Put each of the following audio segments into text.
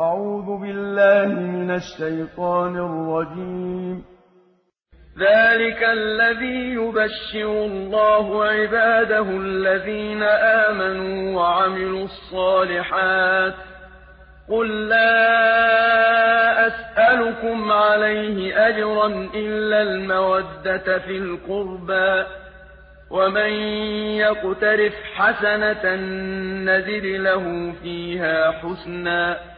أعوذ بالله من الشيطان الرجيم. ذلك الذي يبشر الله عباده الذين آمنوا وعملوا الصالحات. قل لا أسألكم عليه أجرا إلا المودة في القربى. ومن يقترف حسنة نزد له فيها حسنا.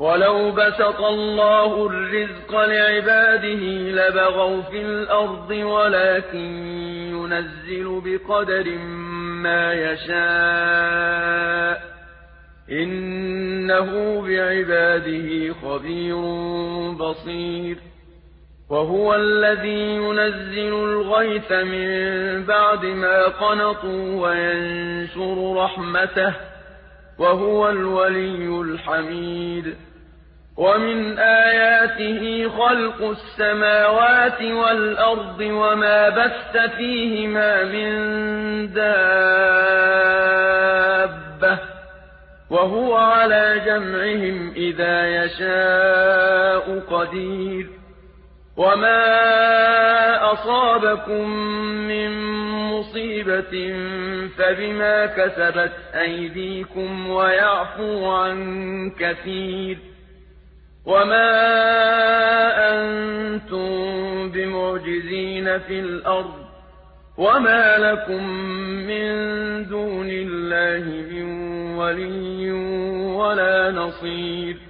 ولو بسط الله الرزق لعباده لبغوا في الأرض ولكن ينزل بقدر ما يشاء. إنه بعباده خبير بصير. وهو الذي ينزل الغيث من بعد ما قنطوا وينشر رحمته. وهو الولي الحميد. ومن آياته خلق السماوات والأرض وما بث فيهما من دابة وهو على جمعهم إذا يشاء قدير وما أصابكم من مصيبة فبما كسبت أيديكم ويعفو عن كثير وما أنتم بمعجزين في الأرض وما لكم من دون الله من ولي ولا نصير